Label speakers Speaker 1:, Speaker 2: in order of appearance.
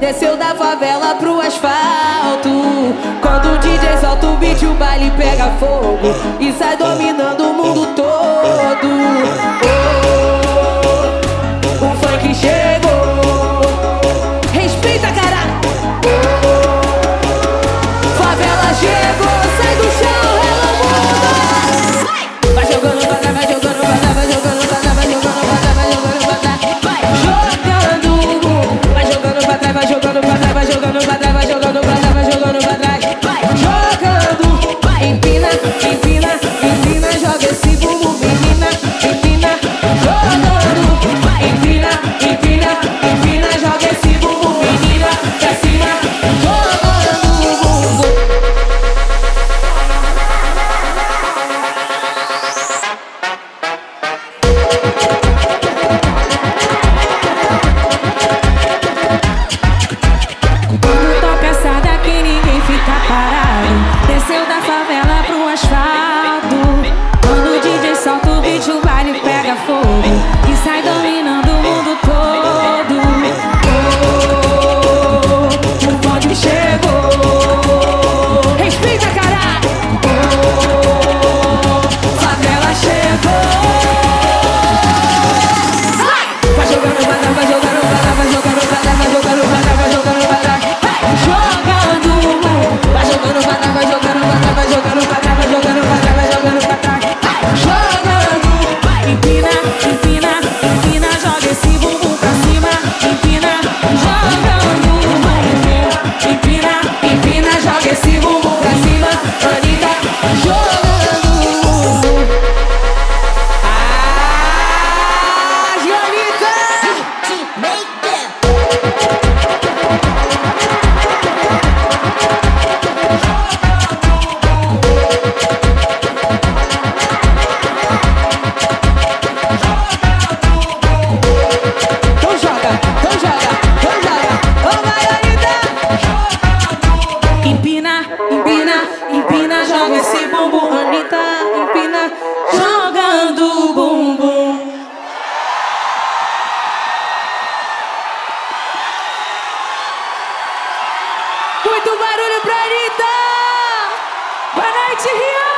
Speaker 1: Desceu da favela pro asfalto. Quando o DJ solta o beat o baile pega fogo E sai dominando empina, joga esse bumbum, Anitta, empina, jogando o bumbum. Muito barulho pra Anitta! Boa noite, Rio!